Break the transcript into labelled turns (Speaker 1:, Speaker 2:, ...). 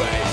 Speaker 1: race